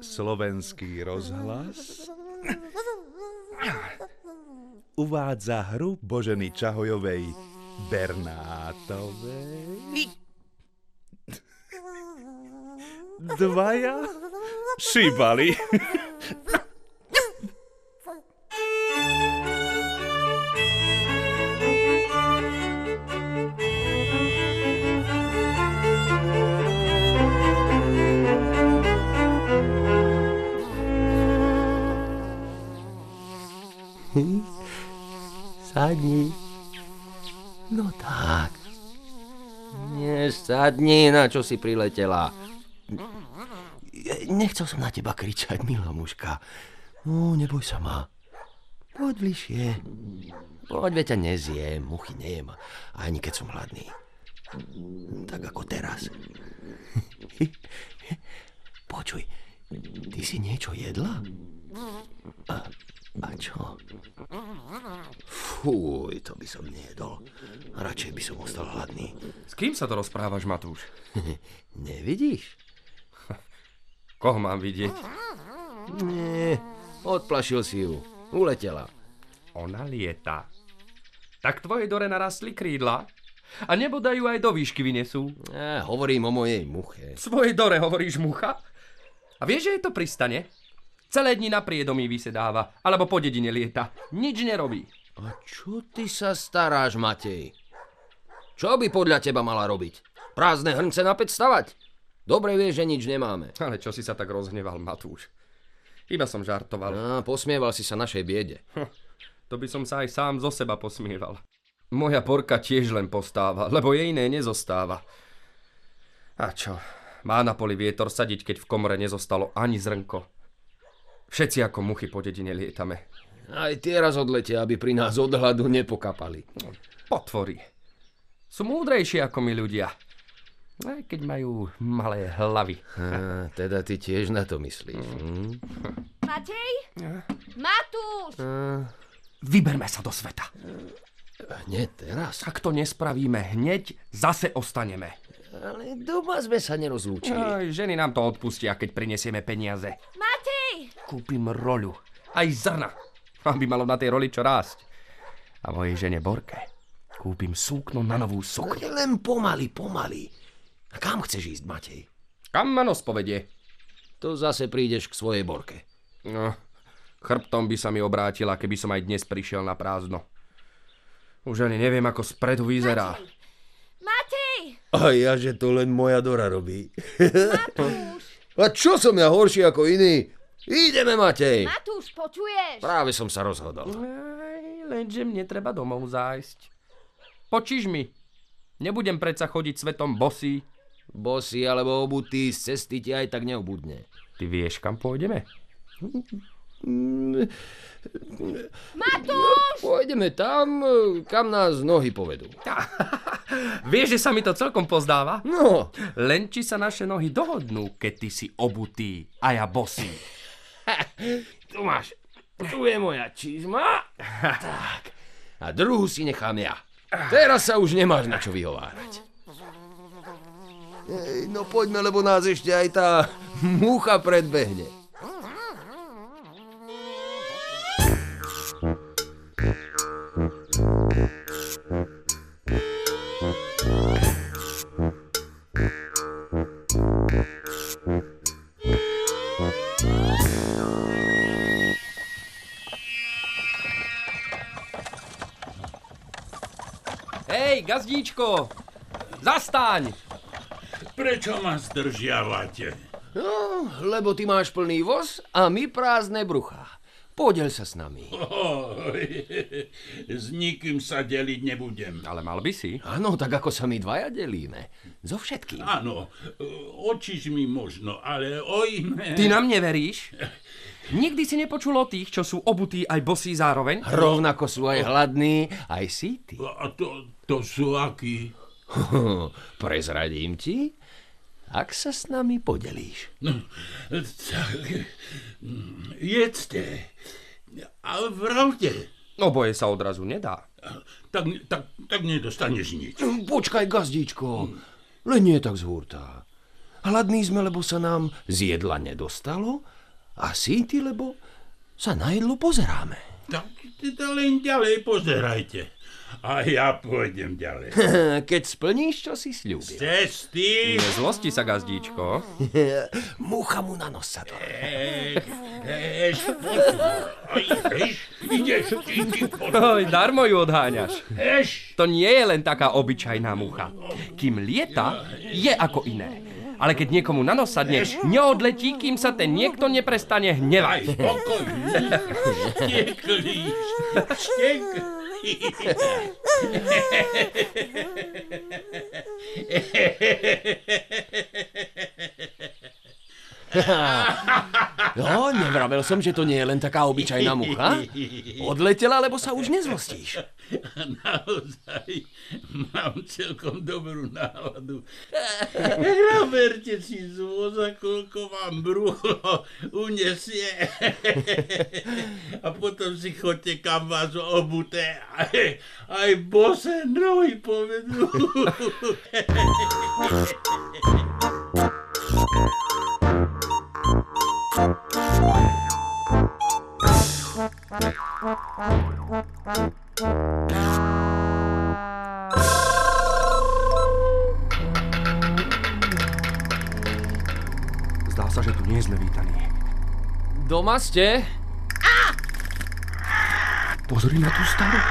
Slovenský rozhlas uvádza hru Boženy Čahojovej Bernátovej. Dvaja šibali. Sadni, na čo si priletela. Nechcel som na teba kričať, milá mužka. No, neboj sa ma. Poď bližšie. Poď, veď ťa nezjem, muchy nejem, ani keď som hladný. Tak ako teraz. Počuj, ty si niečo jedla? A, a čo? Fúj, to by som nejedol. Radšej by som ostal hladný. S kým sa to rozprávaš, Matúš? Nevidíš? Koho mám vidieť? Nie, odplašil si ju. Uletela. Ona lieta. Tak tvojej Dore narastli krídla? A nebodajú aj do výšky vynesú? Ja, hovorím o mojej muche. Svojej Dore hovoríš mucha? A vieš, že je to pristane? Celé dni na priedomí vysedáva, alebo po dedine lieta. Nič nerobí. A čo ty sa staráš, Matej? Čo by podľa teba mala robiť? Prázdne hrnce na päť stavať? Dobre vieš, že nič nemáme. Ale čo si sa tak rozhneval, Matúš? Iba som žartoval. A, posmieval si sa našej biede. To by som sa aj sám zo seba posmieval. Moja porka tiež len postáva, lebo jej iné nezostáva. A čo? Má na poli vietor sadiť, keď v komore nezostalo ani zrnko. Všetci ako muchy po dedine lietame. Aj tie raz odletia, aby pri nás od hladu nepokapali. Potvory. Sú múdrejšie ako my ľudia. Aj keď majú malé hlavy. A, teda ty tiež na to myslíš. Hm? Matej? Matúš! A, Vyberme sa do sveta. hneď teraz. Ak to nespravíme hneď, zase ostaneme. Ale doma sme sa nerozlúčili. Aj, ženy nám to odpustia, keď prinesieme peniaze. Matej! Kúpim roľu. Aj zrna. Aby malo na tej roli čo rásť. A mojej žene Borke kúpim súkno na novú sukňu. Len pomaly, pomaly. A kam chceš ísť, Matej? Kam ma nos povedie? To zase prídeš k svojej borke. No, chrbtom by sa mi obrátila, keby som aj dnes prišiel na prázdno. Už ani neviem, ako spredu vyzerá. Matej! A ja, že to len moja Dora robí. Matúš! A čo som ja horší ako iný? Ideme, Matej. Matúš, počuješ? Práve som sa rozhodol. Aj, lenže mne treba domov zájsť. Počíš mi? Nebudem predsa chodiť svetom bosý. Bosy alebo obutý z cesty ti aj tak neobudne. Ty vieš, kam pôjdeme? Matúš! Pôjdeme tam, kam nás nohy povedú. Vieš, že sa mi to celkom pozdáva? No, Len či sa naše nohy dohodnú, keď ty si obutý a ja bosý. tu máš. Tu je moja čizma. tak. A druhú si nechám ja. Teraz sa už nemáš na čo vyhovárať. Ej, no poďme, lebo nás ešte aj tá mucha predbehne. Hej, gazdíčko! Zastaň! Prečo ma zdržiavate? No, lebo ty máš plný voz a my prázdne bruchá. Podel sa s nami. S nikým sa deliť nebudem. Ale mal by si. Áno, tak ako sa my dvaja delíme. So všetkým. Áno, očiš mi možno, ale o iné... Ty nám neveríš? Nikdy si nepočul o tých, čo sú obutí aj bosí zároveň? Rovnako sú aj hladní, aj síty. A to, to sú akí? Prezradím ti, ak sa s nami podelíš. No, tak, jedzte. Ale vravte. Oboje sa odrazu nedá. Tak, tak, tak nedostaneš nič. Počkaj, gazdíčko, len nie tak z hurta. Hladný sme, lebo sa nám z jedla nedostalo a síty, lebo sa na jedlo pozeráme. Tak teda len ďalej pozerajte. A ja pôjdem ďalej. Keď splníš, čo si slúbil. Cesty! Nezlosti sa, gazdíčko. Múcha mu na nos sa to. Eš, ideš, Oj, darmo ju odháňaš. eš. To nie je len taká obyčajná mucha. Kým lieta, je ako iné. Ale keď niekomu na nos neodletí, kým sa ten niekto neprestane hnevať. spokojný. Šteklíš, šteklíš. No, nevravel som, že to nie je len taká obyčajná mucha. Odletela, lebo sa už nezlostíš. Naozaj mám celkom dobrú náladu. Naberte si z voza, koľko vám brucho unesie. A potom si chodte, kam vás obuté. Aj, bose nohy povedú. Zdá sa, že tu nie sme vítaní. Doma ste? Pozri na tú staru.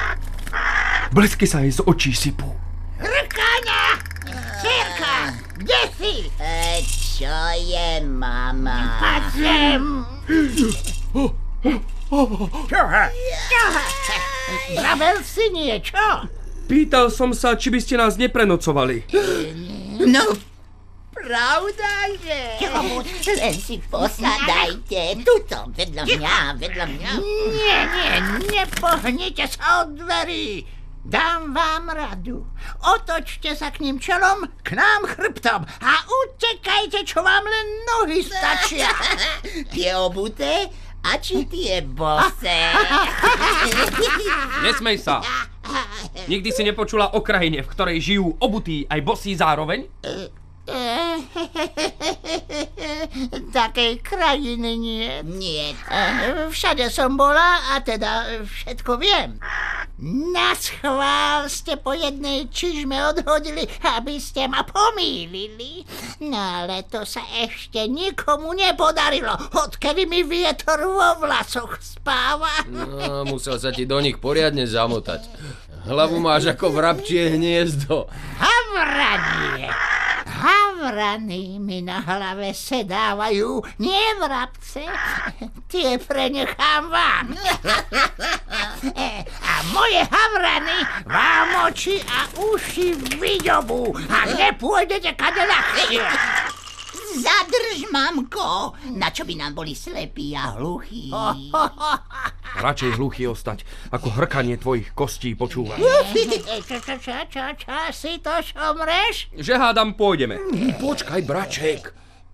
Blesky sa jej z očí sypú. Rkania! Cerka, kde si? E, čo je, mama? Paď sem! Čoha? Čoha? Vravel si niečo? Pýtal som sa, či by ste nás neprenocovali. No, pravda, že? Čo? Len si posadajte. Tuto, vedľa mňa, vedľa mňa. Nie, nie, nepohnite sa od dverí. Dám vám radu. Otočte sa k ním čelom, k nám chrbtom a utekajte, čo vám len nohy stačia. Tie obuté a či tie bose? Nesmej sa. Nikdy si nepočula o krajine, v ktorej žijú obutí aj bosí zároveň? Takej krajiny nie. Nie. Eh, Všade som bola a teda všetko viem. Na schvál ste po jednej čižme odhodili, aby ste ma pomýlili. No ale to sa ešte nikomu nepodarilo, odkedy mi vietor vo vlasoch spáva. No, musel sa ti do nich poriadne zamotať. Hlavu máš ako vrabčie hniezdo. Havranie! Havrany mi na hlave sedávajú, nie vrabce. Tie prenechám vám. A moje havrany vám oči a uši vydobú a nepôjdete kade ľahšie. Zadrž, mamko. Na čo by nám boli slepí a hluchí? Radšej hluchý ostať, ako hrkanie tvojich kostí počúvať. Čo, čo, čo, čo, čo si to šomreš? Že hádam, pôjdeme. Počkaj, braček.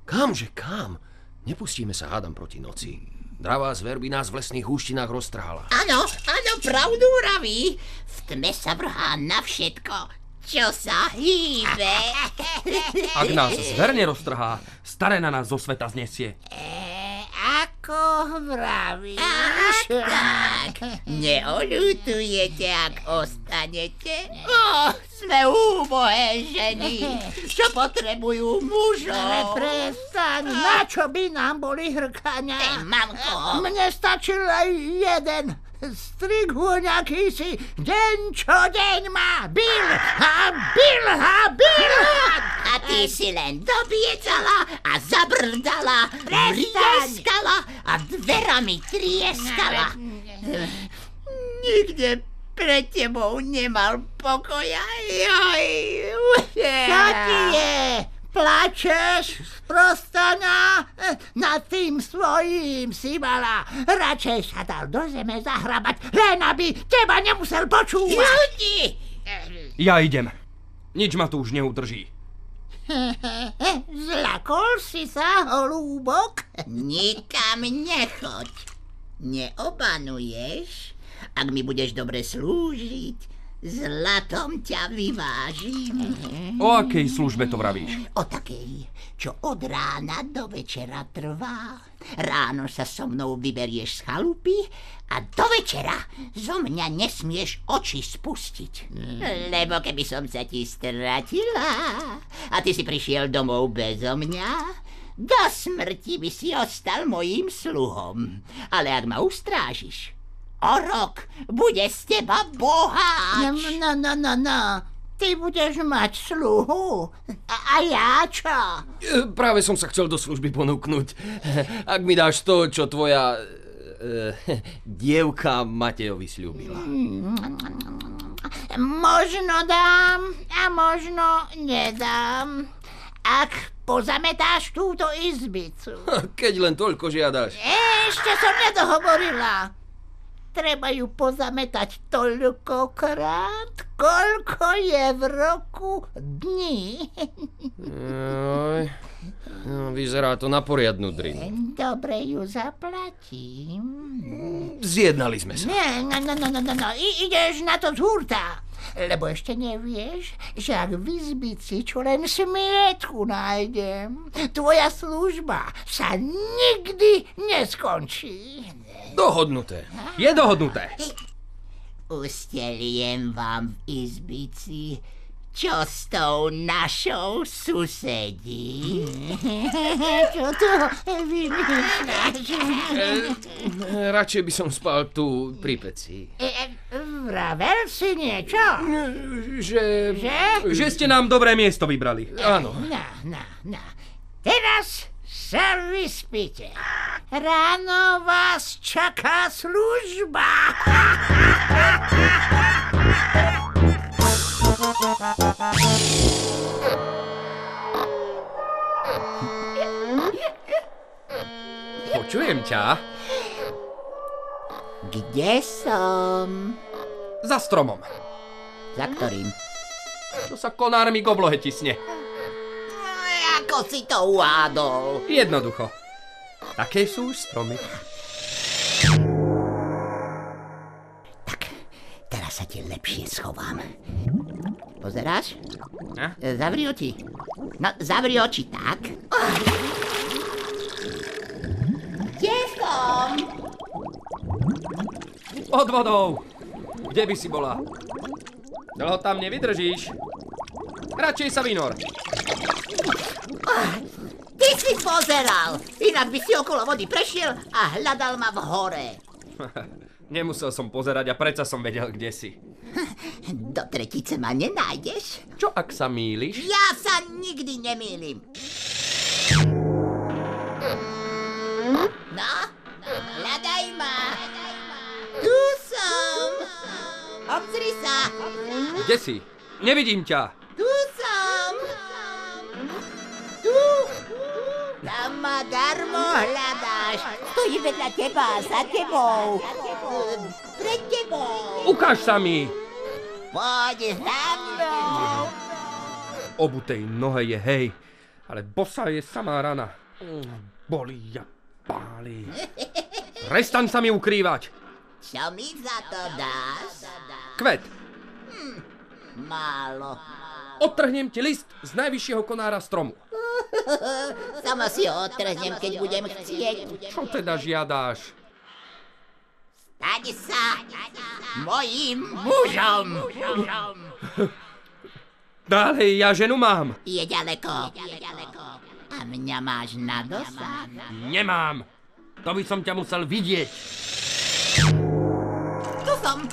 Kamže kam? Nepustíme sa hádam proti noci. Dravá zver by nás v lesných húštinách roztrhala. Áno, áno, pravdu vraví. V tme sa vrhá na všetko, čo sa hýbe. Ak nás zver neroztrhá, staré na nás zo sveta znesie. Ako vravíš? Tak, neolutujete, ak ostanete? O, sme úbohé ženy, čo potrebujú Ale mužov. prestaň, na čo by nám boli hrkania? Ej, mamko. Mne stačil aj jeden. Strighúňa si deň čo deň ma bil a bil a bil. A ty si len dobiecala a zabrdala, vrieskala a dverami trieskala. Nikde pred tebou nemal pokoja. Joj. Čo ti je? Plačeš, sprostana? Nad tým svojím si mala. Radšej sa dal do zeme zahrabať, len aby teba nemusel počúvať. Ľudí! Ja idem. Nič ma tu už neudrží. Zlakol si sa, holúbok? Nikam nechoď. Neobanuješ? Ak mi budeš dobre slúžiť, Zlatom ťa vyvážim. O akej službe to vravíš? O takej, čo od rána do večera trvá. Ráno sa so mnou vyberieš z chalupy a do večera zo mňa nesmieš oči spustiť. Lebo keby som sa ti stratila a ty si prišiel domov bezo mňa, do smrti by si ostal mojím sluhom. Ale ak ma ustrážiš, o rok bude z teba No, boháč. no, no, no, no. Ty budeš mať sluhu. A, a ja čo? E, Práve som sa chcel do služby ponúknuť. Ak mi dáš to, čo tvoja e, dievka Matejovi slúbila. Možno dám a možno nedám. Ak pozametáš túto izbicu. Keď len toľko žiadaš. Ešte som nedohovorila. Treba ju pozametať toľkokrát, koľko je v roku dní. Joj, no, vyzerá to na poriadnu drinu. Dobre ju zaplatím. Zjednali sme sa. Nie, no, no, no, no, no, no. I, ideš na to z hurta. Lebo ešte nevieš, že ak v izbici čo len smietku nájdem, tvoja služba sa nikdy neskončí. Dohodnuté. Je dohodnuté. Usteliem vám v izbici, čo s tou našou susedí. Čo to vymýšľaš? E, radšej by som spal tu pri peci. E, e, Vravel si niečo? Že... Že? Že ste nám dobré miesto vybrali. Áno. No, no, no. Teraz sa vyspíte. Ráno vás čaká služba. Počujem ťa. Kde som? Za stromom. Za ktorým? Čo sa konármi k oblohe tisne. Ako si to uhádol? Jednoducho. Také sú už stromy. Tak, teraz sa ti lepšie schovám. Pozeráš? A? Zavri oči. No, zavri oči tak. Kde som? Pod vodou. Kde by si bola? Dlho tam nevydržíš. Radšej sa vynor. Ty si pozeral. Inak by si okolo vody prešiel a hľadal ma v hore. Nemusel som pozerať a predsa som vedel, kde si. Do tretice ma nenájdeš? Čo ak sa mýliš? Ja sa nikdy nemýlim. No, hľadaj ma. Tu som. Obzri sa. Kde si? Nevidím ťa. Tam ma darmo hľadáš. Stojí vedľa teba, za tebou. Pred tebou. Ukáž sa mi. Poď za mnou. Obutej nohe je hej, ale bosa je samá rana. Bolí a páli. Prestaň sa mi ukrývať. Čo mi za to dáš? Kvet, Málo. odtrhnem ti list z najvyššieho konára stromu. Sama si ho odtrhnem, keď budem chcieť. Čo teda žiadáš? Staň sa mojím mužom. Ďalej, ja ženu mám. Je ďaleko. A mňa máš na dosah. Nemám. To by som ťa musel vidieť. Tu som.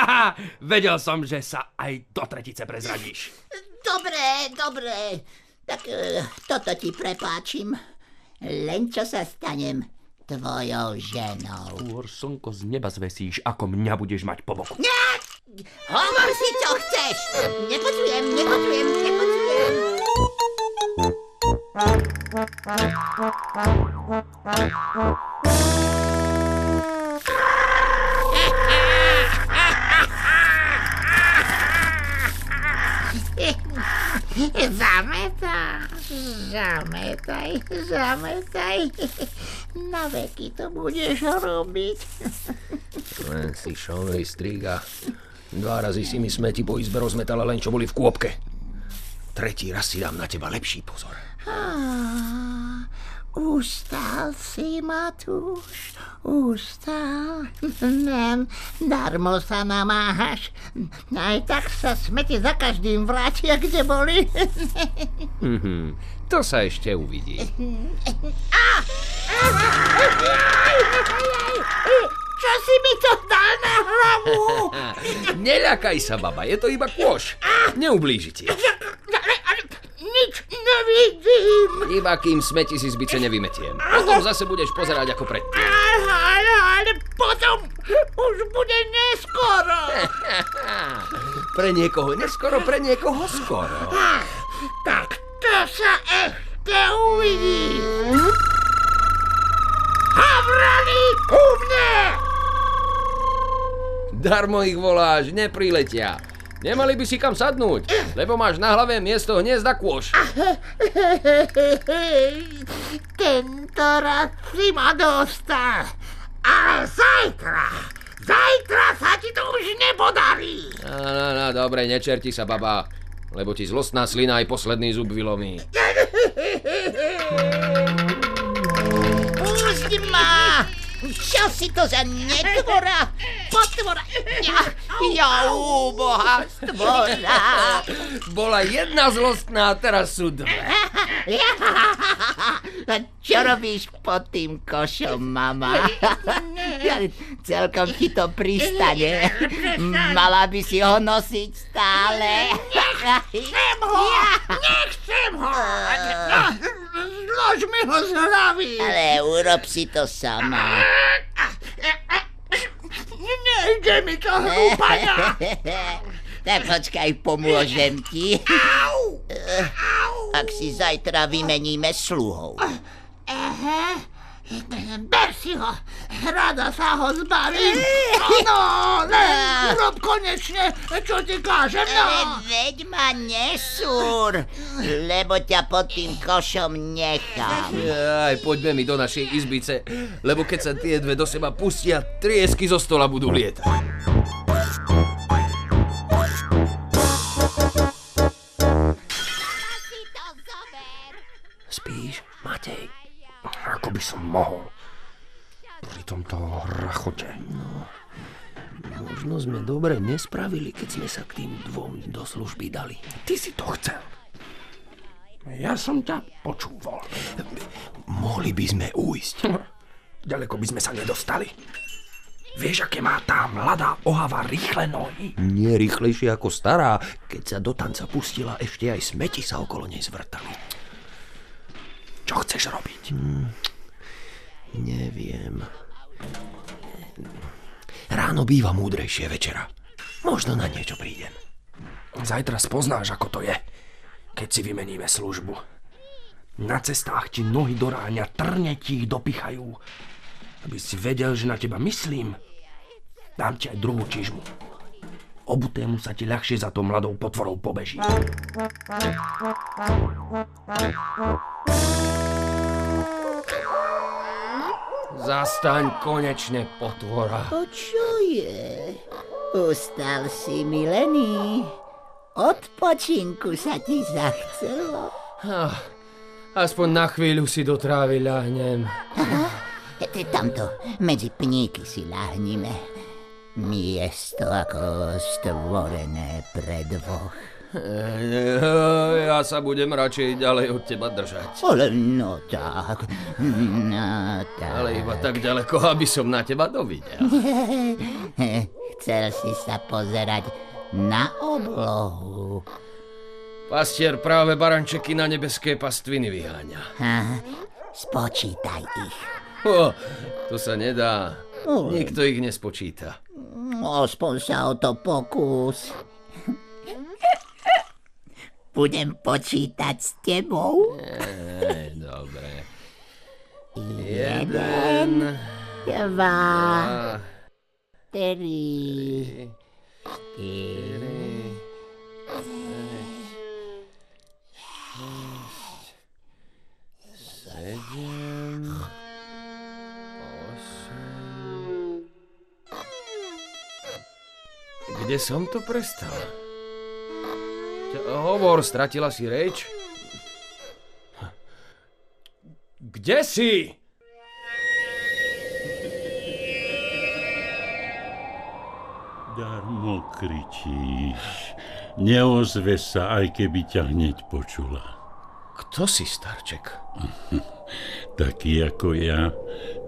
Vedel som, že sa aj do tretice prezradíš. Dobre, dobre. Tak eh, toto ti prepáčim. Len čo sa stanem tvojou ženou. Skôr slnko z neba zvesíš, ako mňa budeš mať po boku. Hovor si, čo chceš. Nepočujem, nepočujem, nepočujem. Zametáš, zametaj, zametaj. Na veky to budeš robiť. Len si šovej striga. Dva razy si mi smeti po izbe rozmetala len čo boli v kôpke. Tretí raz si dám na teba lepší pozor. Ah, Ustal si, Matúš, ustal. Nem, darmo sa namáhaš. Aj tak sa smeti za každým vrátia, kde boli. Mhm, to sa ešte uvidí. Čo si mi to dal na hlavu? Neľakaj sa, baba, je to iba kôš. Neublíži ti. Ale, ale, nič nevidím. Iba kým smeti si z bice nevymetiem. Potom zase budeš pozerať ako predtým. Ale, ale potom už bude neskoro. Pre niekoho neskoro, pre niekoho skoro. Tak to sa ešte uvidí. Havrali ku mne! Darmo ich voláš, nepriletia. Nemali by si kam sadnúť, lebo máš na hlave miesto hniezda kôš. Tento raz si ma dostal. Ale zajtra, zajtra sa ti to už nepodarí. No, no, no, dobre, nečerti sa, baba, lebo ti zlostná slina aj posledný zub vylomí. Pusť ma! Čo si to za netvora? Potvora! Ja, ja úboha stvora! Bola jedna zlostná, teraz sú dve. Čo robíš pod tým košom, mama? Celkom ti to pristane. Mala by si ho nosiť stále. Nechcem ho! Nechcem ho! Zlož mi ho z hlavy! Ale urob si to sama. Nejde mi to, hlúpania! Tak počkaj, pomôžem ti. Ak si zajtra vymeníme sluhov. Ehe, ber si ho, rada sa ho zbavím. No, len urob konečne, čo ti kážem, no. Veď ma nesúr, lebo ťa pod tým košom nechám. Aj poďme mi do našej izbice, lebo keď sa tie dve do seba pustia, triesky zo stola budú lietať. By som mohol. Pri tomto rachote. Možno sme dobre nespravili, keď sme sa k tým dvom do služby dali. Ty si to chcel. Ja som ťa počúval. Mohli by sme ujsť. Ďaleko by sme sa nedostali. Vieš, aké má tá mladá ohava rýchle nohy? Nie rýchlejšie ako stará. Keď sa do tanca pustila, ešte aj smeti sa okolo nej zvrtali. Čo chceš robiť? Neviem. Ráno býva múdrejšie večera. Možno na niečo prídem. Zajtra spoznáš, ako to je, keď si vymeníme službu. Na cestách ti nohy do ráňa trne ti ich dopichajú. Aby si vedel, že na teba myslím, dám ti aj druhú čižmu. Obutému sa ti ľahšie za tou mladou potvorou pobeží. Zastaň konečne, potvora. To čo je? Ustal si, milený. Odpočinku sa ti zachcelo. Ah, aspoň na chvíľu si do trávy ľahnem. Ty tamto, medzi pníky si lahnime. Miesto ako stvorené pre dvoch. Eh, Ja sa budem radšej ďalej od teba držať. Ale no tak, no tak. Ale iba tak ďaleko, aby som na teba dovidel. Chcel si sa pozerať na oblohu. Pastier práve barančeky na nebeské pastviny vyháňa. Ha, spočítaj ich. O, to sa nedá. Nikto ich nespočíta. Aspoň sa o to pokús. Budem počítať s tebou. Ej, dobre. Jeden, dva, tri, štyri, sedem, osem... Kde som to prestal? Hovor, stratila si reč? Kde si? Darmo kričíš. Neozve sa, aj keby ťa hneď počula. Kto si, starček? Takí ako ja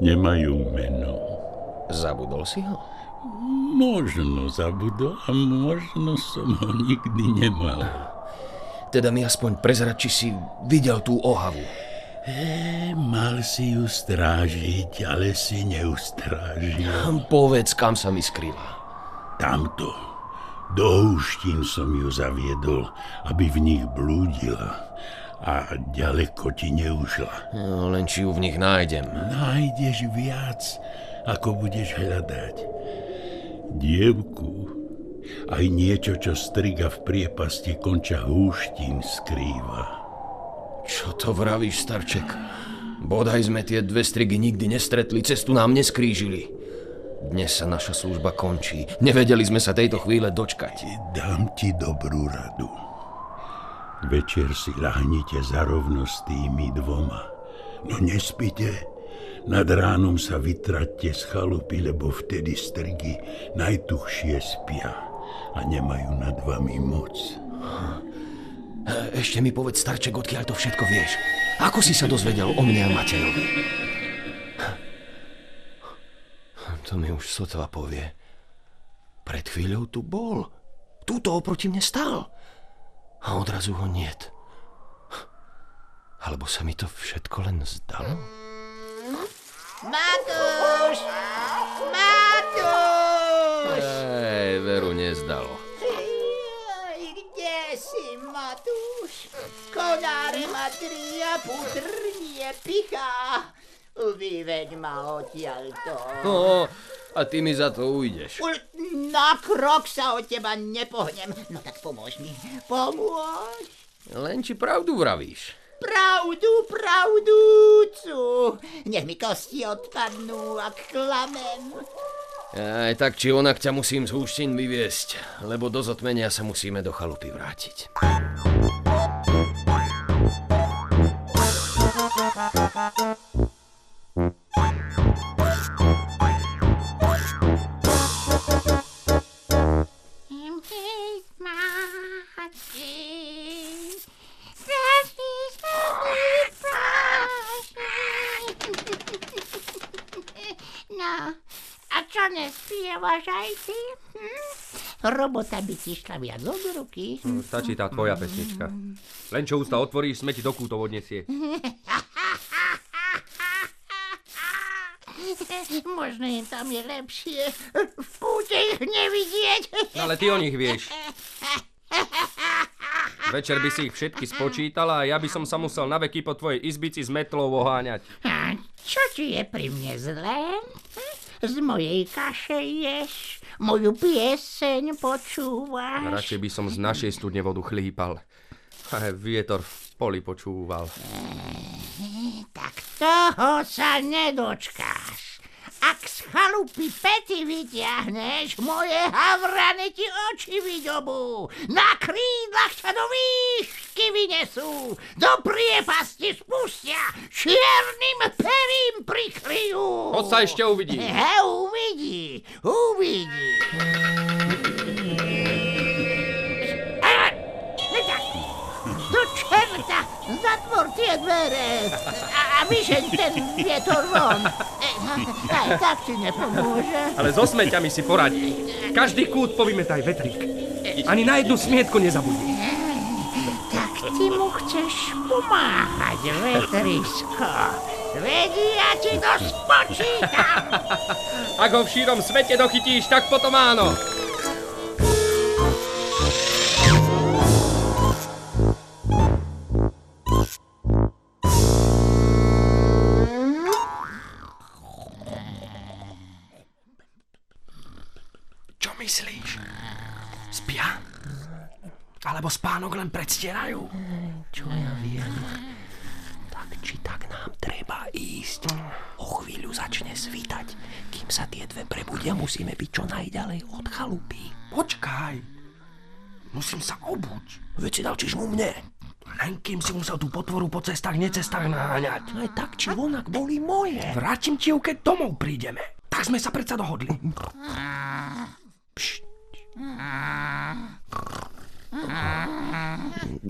nemajú meno. Zabudol si ho? Možno zabudol a možno som ho nikdy nemal. Teda mi aspoň prezrať, či si videl tú ohavu. E, mal si ju strážiť, ale si neustrážil. Povedz, kam sa mi skryla. Tamto. Do húštín som ju zaviedol, aby v nich blúdila. A ďaleko ti neušla. No, len či ju v nich nájdem. Nájdeš viac, ako budeš hľadať. Dievku, aj niečo, čo striga v priepasti konča húštín skrýva. Čo to vravíš, starček? Bodaj sme tie dve strigy nikdy nestretli, cestu nám neskrížili. Dnes sa naša služba končí. Nevedeli sme sa tejto chvíle dočkať. Dám ti dobrú radu. Večer si lahnite zarovno s tými dvoma. No nespite. Nad ránom sa vytraťte z chalupy, lebo vtedy strigy najtuchšie spia a nemajú nad vami moc. Ešte mi povedz, starček, odkiaľ to všetko vieš. Ako si sa dozvedel o mne a Matejovi? To mi už sotva povie. Pred chvíľou tu bol. Túto oproti mne stál. A odrazu ho niet. Alebo sa mi to všetko len zdalo? Matúš! Matúš! Ej, veru nezdalo. Kde si, Matúš? Konáre ma tria, putrnie pichá. Vyveď ma odtiaľto. No, a ty mi za to ujdeš. Na krok sa od teba nepohnem. No tak pomôž mi, pomôž. Len či pravdu vravíš. Pravdu, pravdúcu. Nech mi kosti odpadnú, ak klamem. Aj tak či onak ťa musím z húštin vyviesť, lebo do zotmenia sa musíme do chalupy vrátiť. A čo nespievaš aj ty? Hm? Robota by ti šla viac od ruky. Stačí tá tvoja pesnička. Len čo ústa otvoríš, smeti do kútov odniesie. Možno im tam je lepšie. V kúte ich nevidieť. No ale ty o nich vieš. Večer by si ich všetky spočítala a ja by som sa musel na veky po tvojej izbici s metlou oháňať. A čo ti je pri mne zlé? Hm? Z mojej kaše ješ, moju pieseň počúvaš. Radšej by som z našej studne vodu chlípal. A vietor v poli počúval. Tak toho sa nedočkáš. Ak z chalupy pety vyťahneš, moje havrany ti oči vydobú. Na krídlach ťa do výšky vynesú, do priepasti spustia, čiernym perím prikryjú. Poď sa ešte uvidí. He, uvidí, uvidí. Do čerta, zatvor tie dvere a, a vyžeň ten vietor von. E, aj tak ti nepomôže. Ale so smeťami si poradí. Každý kút povymetaj vetrík. Ani na jednu smietku nezabudni. Tak ty mu chceš pomáhať, vetrisko. Veď ja ti to spočítam. Ak ho v šírom svete dochytíš, tak potom áno. Len predstierajú? Čo ja viem? Tak či tak nám treba ísť. O chvíľu začne svítať. Kým sa tie dve prebudia, musíme byť čo najďalej od chalupy. Počkaj. Musím sa obuť. Veď si dal čiž mu mne. Len kým si musel tú potvoru po cestách, necestách naháňať. Aj tak či onak boli moje. Vrátim ti ju, keď domov prídeme. Tak sme sa predsa dohodli.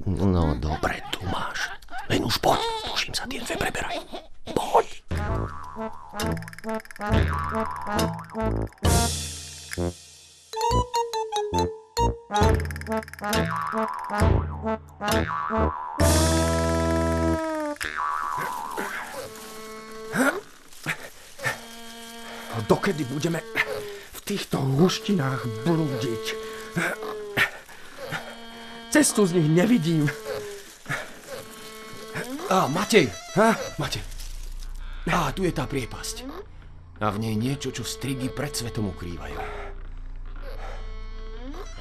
No dobre, tu máš. Len už poď, tuším sa tie dve preberaj. Poď. Dokedy budeme v týchto hluštinách blúdiť? Cestu z nich nevidím. Á, Matej, Ha? Matej. Á, tu je tá priepasť. A v nej niečo, čo strigy pred svetom ukrývajú.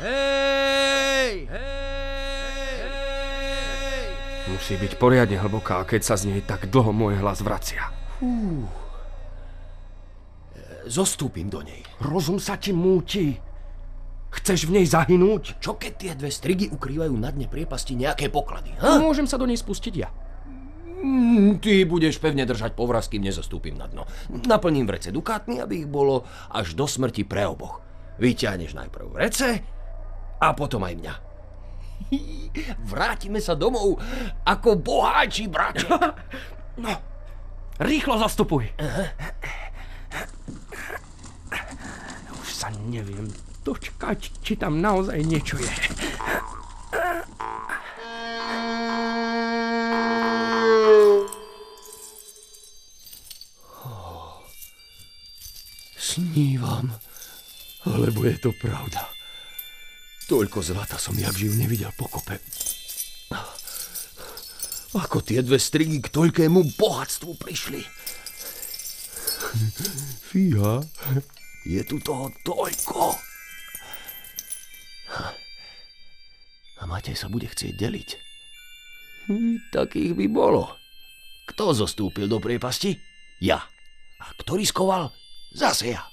Hej! Musí byť poriadne hlboká, keď sa z nej tak dlho môj hlas vracia. Zostúpim do nej. Rozum sa ti múti. Chceš v nej zahynúť? Čo keď tie dve strigy ukrývajú na dne priepasti nejaké poklady? Ha? Môžem sa do nej spustiť ja. Mm, Ty budeš pevne držať povraz, kým nezostúpim na dno. Naplním vrece dukátmi, aby ich bolo až do smrti pre oboch. Vyťahneš najprv vrece a potom aj mňa. Vrátime sa domov ako boháči, brače. No, rýchlo zastupuj. Už sa neviem dočkať, či tam naozaj niečo je. Snívam, alebo je to pravda. Toľko zlata som jak živ nevidel pokope. Ako tie dve strigy k toľkému bohatstvu prišli. Fíha, je tu toho toľko. Matej sa bude chcieť deliť. Hm, Takých by bolo. Kto zostúpil do priepasti? Ja. A kto riskoval? Zase ja.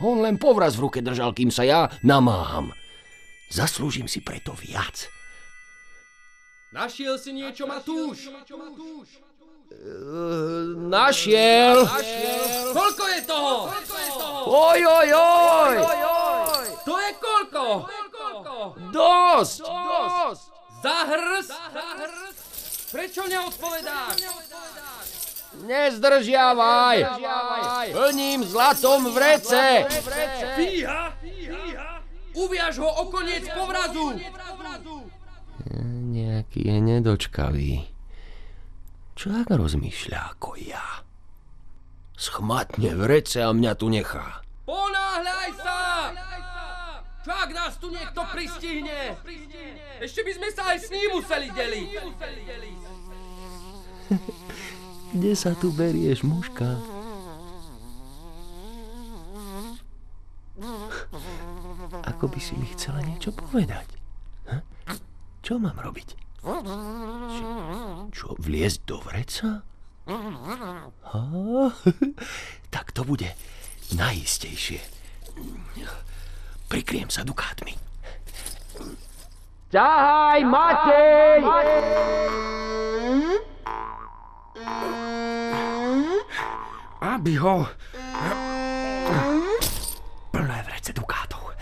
On len povraz v ruke držal, kým sa ja namáham. Zaslúžim si preto viac. Našiel si niečo, Matúš? Našiel! Koľko je toho? Oj, oj, oj! To je koľko? Dosť! Dosť! Zahrz? Prečo neodpovedáš? Nezdržiavaj! Plním zlatom vrece! Fíha! Uviaž ho o koniec povrazu! Nejaký je nedočkavý. Čo ak rozmýšľa ako ja? Schmatne vrece a mňa tu nechá. Ponáhľaj sa! Čo ak nás tu niekto pristihne? Ešte by sme sa aj s ním museli deliť. Kde sa tu berieš, mužka? Ako by si mi chcela niečo povedať? Ha? Čo mám robiť? Čo, čo vliezť do vreca? Tak to bude najistejšie. Prikriem sa dukátmi. Ťahaj, Matej! Aby ho... Plné vrece dukátov.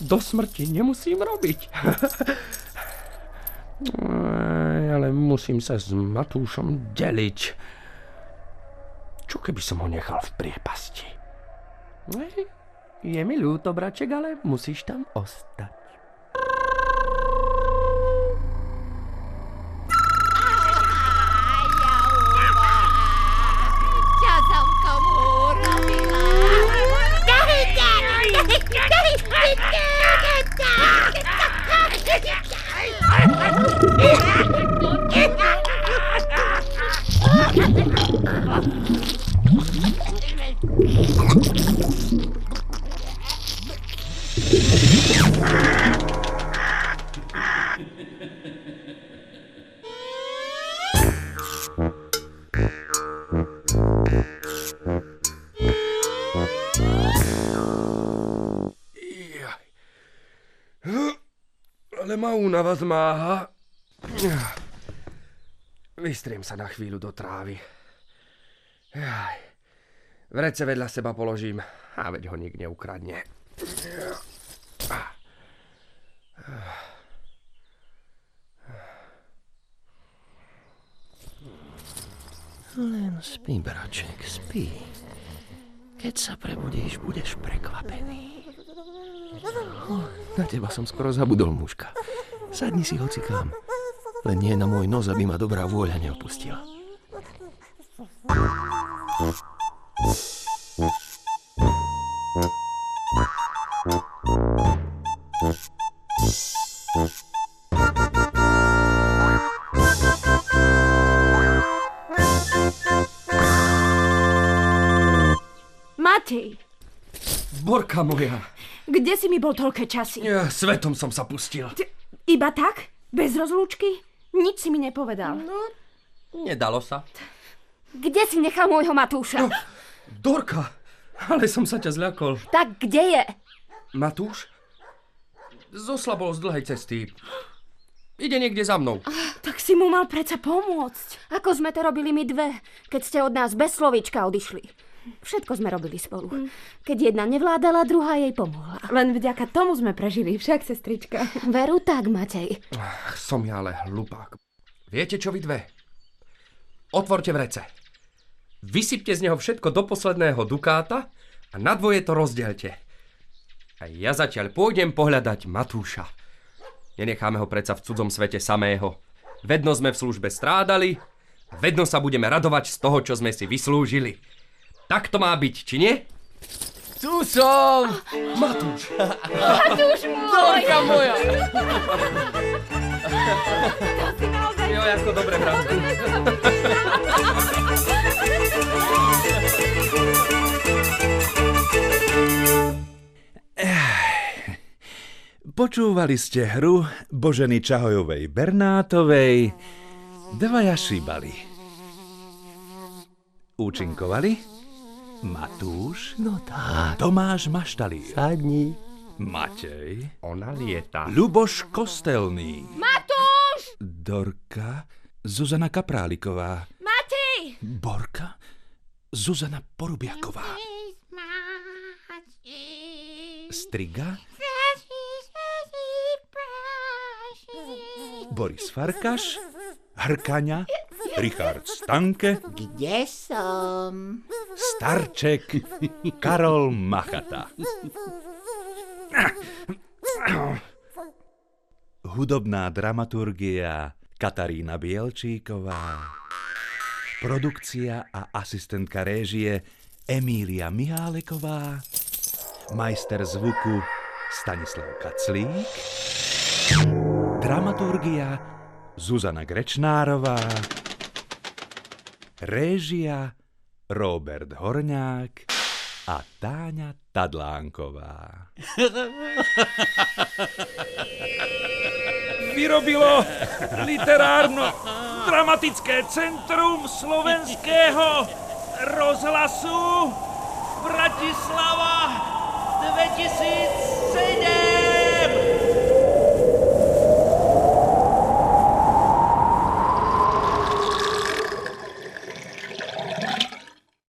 Do smrti nemusím robiť. Ale musím sa s Matúšom deliť. Čo keby som ho nechal v priepasti? Ej, je mi ľúto, braček, ale musíš tam ostať. Thank. Ale ma únava zmáha. Vystriem sa na chvíľu do trávy. Jaj. Vrece vedľa seba položím a veď ho nik neukradne. Len spí, braček, spí. Keď sa prebudíš, budeš prekvapený. Na teba som skoro zabudol, mužka. Sadni si hocikám. Len nie na môj nos, aby ma dobrá vôľa neopustila. Matej, Borka moja, kde si mi bol toľké časy? ja, svetom som sa pustil. Ty, iba tak? Bez rozlúčky? Nič si mi nepovedal. No, nedalo sa. Kde si nechal môjho Matúša? Dorka, ale som sa ťa zľakol. Tak kde je? Matúš? Zoslabol z dlhej cesty. Ide niekde za mnou. Tak si mu mal predsa pomôcť. Ako sme to robili my dve, keď ste od nás bez slovíčka odišli. Všetko sme robili spolu. Keď jedna nevládala, druhá jej pomohla. Len vďaka tomu sme prežili, však, sestrička. Veru tak, Matej. Ach, som ja ale hlupák. Viete čo vy dve? Otvorte vrece. Vysypte z neho všetko do posledného dukáta a na dvoje to rozdielte. A ja zatiaľ pôjdem pohľadať Matúša. Nenecháme ho predsa v cudzom svete samého. Vedno sme v službe strádali vedno sa budeme radovať z toho, čo sme si vyslúžili. Tak to má byť, či nie? Tu som! Matúš! Dorka moja! Jo, ako dobre, bratku. Počúvali ste hru Boženy Čahojovej Bernátovej Dvaja šíbali. Účinkovali Matúš, No tak, Tomáš Maštalír, sadni. Matej, Ona lieta. Ľuboš Kostelný, Matúš! Dorka, Zuzana Kapráliková, Matej! Borka, Zuzana Porubiaková, Striga, Boris Farkaš, Hrkaňa, Richard Stanke, Kde som? Starček, Karol Machata. Hudobná dramaturgia Katarína Bielčíková. Produkcia a asistentka réžie Emília Miháleková. Majster zvuku Stanislav Kaclík. Dramaturgia Zuzana Grečnárová. Réžia Robert Horňák a Táňa Tadlánková. vyrobilo literárno dramatické centrum slovenského rozhlasu Bratislava 2000